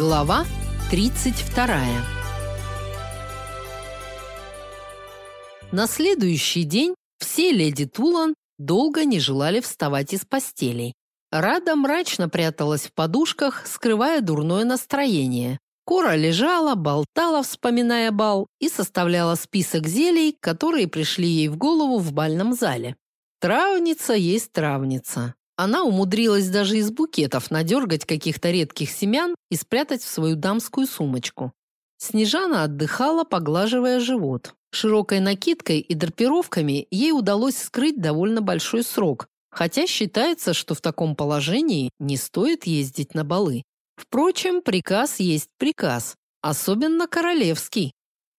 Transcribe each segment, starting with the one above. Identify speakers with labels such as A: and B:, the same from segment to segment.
A: Глава 32. На следующий день все леди Тулан долго не желали вставать из постелей. Рада мрачно пряталась в подушках, скрывая дурное настроение. Кора лежала, болтала, вспоминая бал, и составляла список зелий, которые пришли ей в голову в бальном зале. Травница есть травница. Она умудрилась даже из букетов надергать каких-то редких семян и спрятать в свою дамскую сумочку. Снежана отдыхала, поглаживая живот. Широкой накидкой и драпировками ей удалось скрыть довольно большой срок, хотя считается, что в таком положении не стоит ездить на балы. Впрочем, приказ есть приказ, особенно королевский.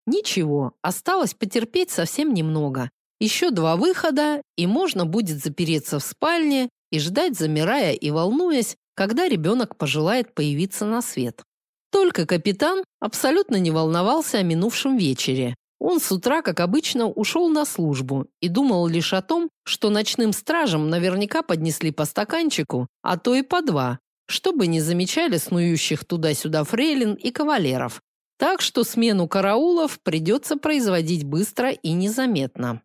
A: Ничего, осталось потерпеть совсем немного. Еще два выхода, и можно будет запереться в спальне и ждать, замирая и волнуясь, когда ребенок пожелает появиться на свет. Только капитан абсолютно не волновался о минувшем вечере. Он с утра, как обычно, ушел на службу и думал лишь о том, что ночным стражам наверняка поднесли по стаканчику, а то и по два, чтобы не замечали снующих туда-сюда фрейлин и кавалеров. Так что смену караулов придется производить быстро и незаметно.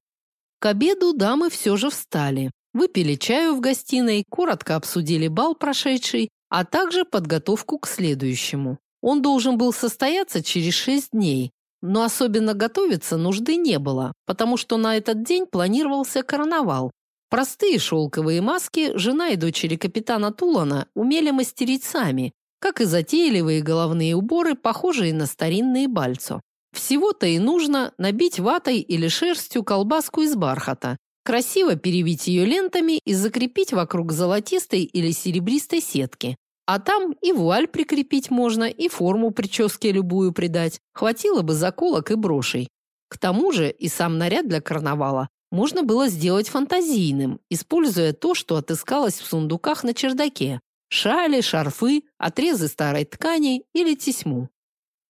A: К обеду дамы все же встали. Выпили чаю в гостиной, коротко обсудили бал прошедший, а также подготовку к следующему. Он должен был состояться через шесть дней, но особенно готовиться нужды не было, потому что на этот день планировался карнавал. Простые шелковые маски жена и дочери капитана Тулана умели мастерить сами, как и затейливые головные уборы, похожие на старинные бальцо. Всего-то и нужно набить ватой или шерстью колбаску из бархата, Красиво перевить ее лентами и закрепить вокруг золотистой или серебристой сетки. А там и вуаль прикрепить можно, и форму прическе любую придать. Хватило бы заколок и брошей. К тому же и сам наряд для карнавала можно было сделать фантазийным, используя то, что отыскалось в сундуках на чердаке. Шали, шарфы, отрезы старой ткани или тесьму.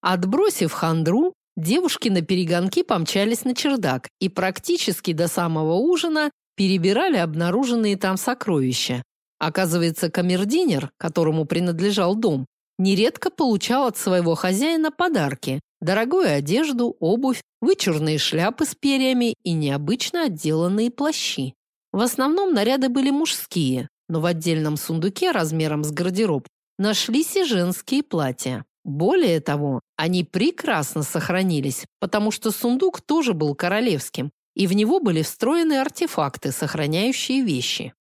A: Отбросив хандру, Девушки на перегонки помчались на чердак и практически до самого ужина перебирали обнаруженные там сокровища. Оказывается, камердинер, которому принадлежал дом, нередко получал от своего хозяина подарки: дорогую одежду, обувь, вычурные шляпы с перьями и необычно отделанные плащи. В основном наряды были мужские, но в отдельном сундуке размером с гардероб нашлись и женские платья. Более того, они прекрасно сохранились, потому что сундук тоже был королевским, и в него были встроены артефакты, сохраняющие вещи.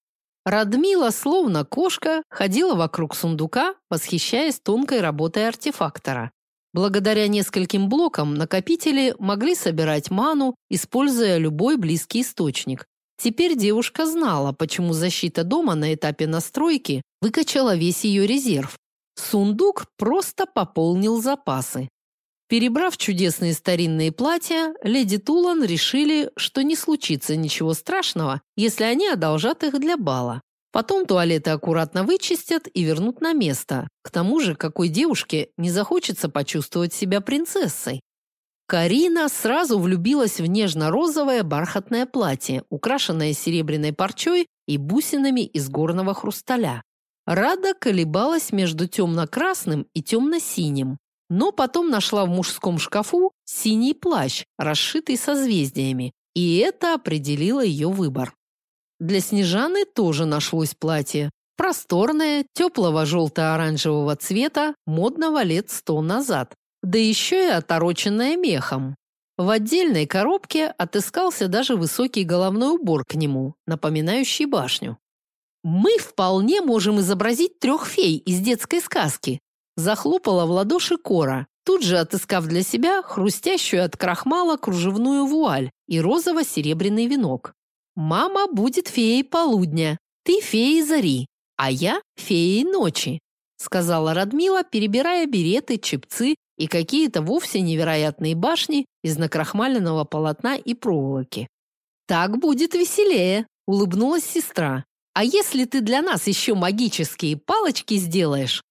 A: Радмила, словно кошка, ходила вокруг сундука, восхищаясь тонкой работой артефактора. Благодаря нескольким блокам накопители могли собирать ману, используя любой близкий источник. Теперь девушка знала, почему защита дома на этапе настройки выкачала весь ее резерв, Сундук просто пополнил запасы. Перебрав чудесные старинные платья, леди Тулан решили, что не случится ничего страшного, если они одолжат их для бала. Потом туалеты аккуратно вычистят и вернут на место. К тому же, какой девушке не захочется почувствовать себя принцессой? Карина сразу влюбилась в нежно-розовое бархатное платье, украшенное серебряной парчой и бусинами из горного хрусталя. Рада колебалась между темно-красным и темно-синим, но потом нашла в мужском шкафу синий плащ, расшитый созвездиями, и это определило ее выбор. Для Снежаны тоже нашлось платье. Просторное, теплого желто-оранжевого цвета, модного лет сто назад. Да еще и отороченное мехом. В отдельной коробке отыскался даже высокий головной убор к нему, напоминающий башню. Мы вполне можем изобразить трех фей из детской сказки. Захлопала в ладоши Кора, тут же отыскав для себя хрустящую от крахмала кружевную вуаль и розово-серебряный венок. Мама будет феей полудня, ты феей зари, а я феей ночи, сказала Радмила, перебирая береты, чепцы и какие-то вовсе невероятные башни из накрахмаленного полотна и проволоки. Так будет веселее, улыбнулась сестра. А если ты для нас еще магические палочки сделаешь?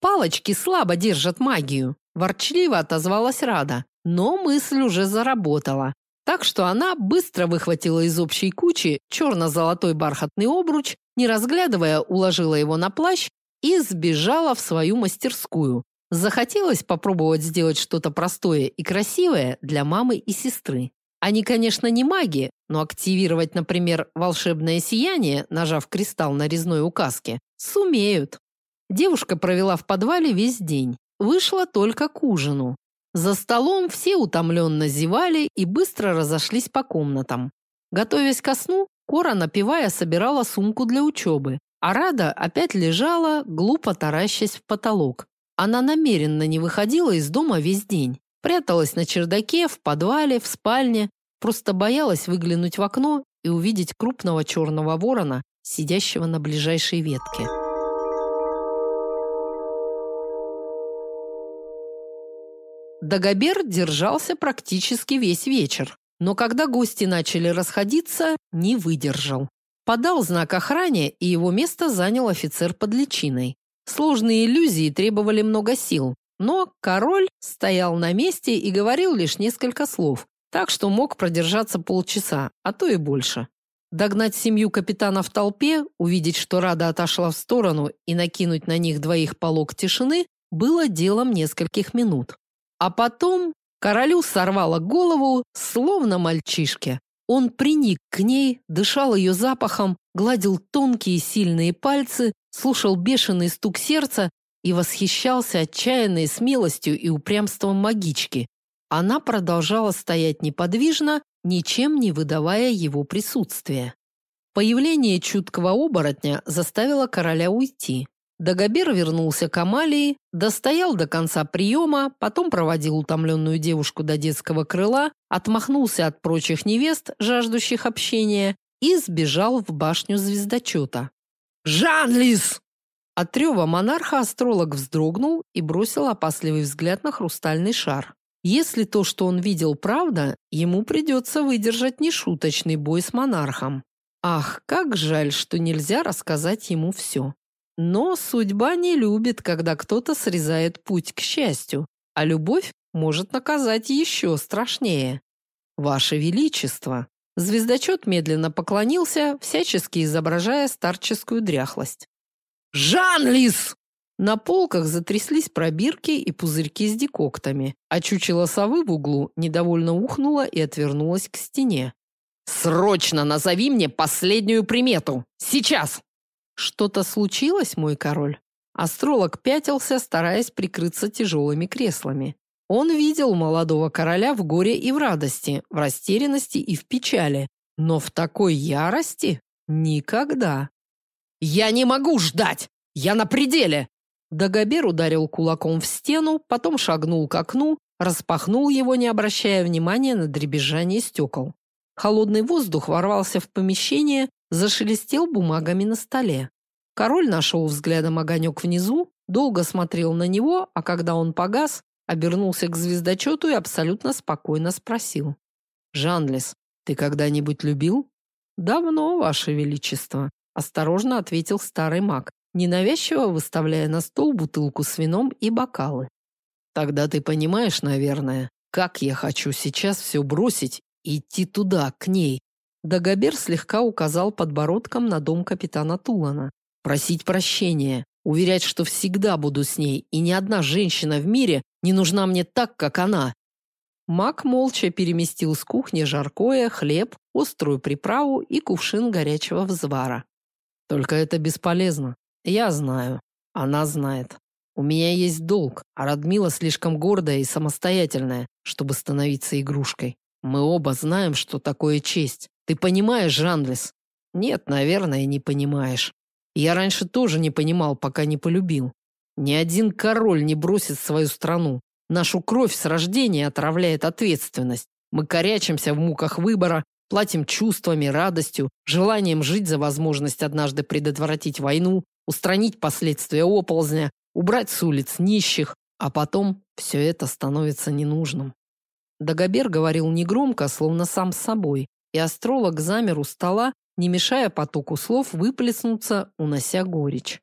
A: Палочки слабо держат магию, ворчливо отозвалась Рада, но мысль уже заработала. Так что она быстро выхватила из общей кучи черно-золотой бархатный обруч, не разглядывая, уложила его на плащ и сбежала в свою мастерскую. Захотелось попробовать сделать что-то простое и красивое для мамы и сестры. Они, конечно, не маги, но активировать, например, волшебное сияние, нажав кристалл на резной указке, сумеют. Девушка провела в подвале весь день. Вышла только к ужину. За столом все утомленно зевали и быстро разошлись по комнатам. Готовясь ко сну, Кора, напевая, собирала сумку для учебы, а Рада опять лежала, глупо таращась в потолок. Она намеренно не выходила из дома весь день. Пряталась на чердаке, в подвале, в спальне, просто боялась выглянуть в окно и увидеть крупного черного ворона, сидящего на ближайшей ветке. Дагобер держался практически весь вечер, но когда гости начали расходиться, не выдержал. Подал знак охране, и его место занял офицер под личиной. Сложные иллюзии требовали много сил, но король стоял на месте и говорил лишь несколько слов, так что мог продержаться полчаса, а то и больше. Догнать семью капитана в толпе, увидеть, что Рада отошла в сторону и накинуть на них двоих полог тишины было делом нескольких минут. А потом королю сорвало голову, словно мальчишке. Он приник к ней, дышал ее запахом, гладил тонкие сильные пальцы, слушал бешеный стук сердца и восхищался отчаянной смелостью и упрямством магички. Она продолжала стоять неподвижно, ничем не выдавая его присутствия. Появление чуткого оборотня заставило короля уйти. Дагобер вернулся к Амалии, достоял до конца приема, потом проводил утомленную девушку до детского крыла, отмахнулся от прочих невест, жаждущих общения, и сбежал в башню звездочета.
B: «Жанлис!»
A: От трева монарха астролог вздрогнул и бросил опасливый взгляд на хрустальный шар. Если то, что он видел, правда, ему придется выдержать нешуточный бой с монархом. Ах, как жаль, что нельзя рассказать ему все. Но судьба не любит, когда кто-то срезает путь к счастью, а любовь может наказать еще страшнее. Ваше Величество, Звездочет медленно поклонился, всячески изображая старческую дряхлость.
B: «Жанлис!»
A: На полках затряслись пробирки и пузырьки с декоктами, а чучело совы в углу недовольно ухнуло и отвернулось к стене.
B: «Срочно назови мне последнюю примету! Сейчас!»
A: «Что-то случилось, мой король?» Астролог пятился, стараясь прикрыться тяжелыми креслами. Он видел молодого короля в горе и в радости, в растерянности и в печали, но в такой ярости никогда.
B: «Я не могу ждать! Я на пределе!»
A: Дагобер ударил кулаком в стену, потом шагнул к окну, распахнул его, не обращая внимания на дребезжание стекол. Холодный воздух ворвался в помещение, зашелестел бумагами на столе. Король нашел взглядом огонек внизу, долго смотрел на него, а когда он погас, обернулся к звездочету и абсолютно спокойно спросил. «Жанлес, ты когда-нибудь любил?» «Давно, Ваше Величество», – осторожно ответил старый маг, ненавязчиво выставляя на стол бутылку с вином и бокалы. «Тогда ты понимаешь, наверное, как я хочу сейчас все бросить и идти туда, к ней». Дагобер слегка указал подбородком на дом капитана Тулана. «Просить прощения, Уверять, что всегда буду с ней, и ни одна женщина в мире не нужна мне так, как она. Мак молча переместил с кухни жаркое, хлеб, острую приправу и кувшин горячего взвара. Только это бесполезно. Я знаю. Она знает. У меня есть долг, а Радмила слишком гордая и самостоятельная, чтобы становиться игрушкой. Мы оба знаем, что такое честь. Ты понимаешь, Жанлис? Нет, наверное, не понимаешь. Я раньше тоже не понимал, пока не полюбил. Ни один король не бросит свою страну. Нашу кровь с рождения отравляет ответственность. Мы корячимся в муках выбора, платим чувствами, радостью, желанием жить за возможность однажды предотвратить войну, устранить последствия оползня, убрать с улиц нищих, а потом все это становится ненужным. Дагобер говорил негромко, словно сам с собой, и астролог замер у стола, не мешая потоку слов выплеснуться, унося горечь.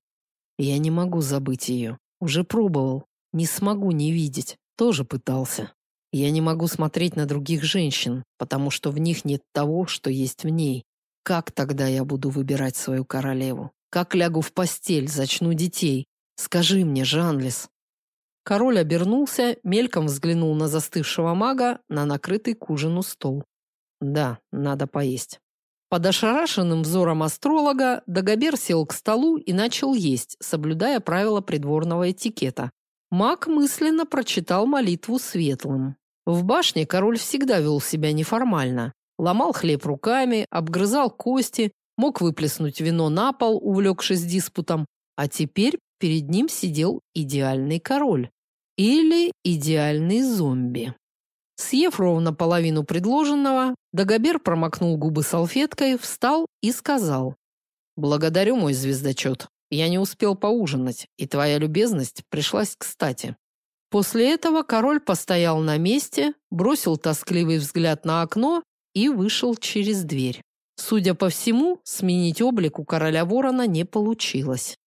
A: Я не могу забыть ее. Уже пробовал. Не смогу не видеть. Тоже пытался. Я не могу смотреть на других женщин, потому что в них нет того, что есть в ней. Как тогда я буду выбирать свою королеву? Как лягу в постель, зачну детей? Скажи мне, Жанлис. Король обернулся, мельком взглянул на застывшего мага, на накрытый к ужину стол. Да, надо поесть. Под ошарашенным взором астролога Дагобер сел к столу и начал есть, соблюдая правила придворного этикета. Маг мысленно прочитал молитву светлым. В башне король всегда вел себя неформально. Ломал хлеб руками, обгрызал кости, мог выплеснуть вино на пол, увлекшись диспутом, а теперь перед ним сидел идеальный король. Или идеальный зомби. Съев ровно половину предложенного, Дагобер промокнул губы салфеткой, встал и сказал. «Благодарю, мой звездочет. Я не успел поужинать, и твоя любезность пришлась кстати». После этого король постоял на месте, бросил тоскливый взгляд на окно и вышел через дверь. Судя по всему, сменить облик у короля ворона не получилось.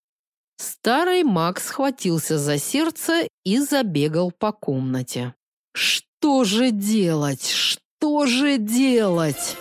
A: Старый маг схватился за сердце и забегал по комнате. Что же делать? Что же делать?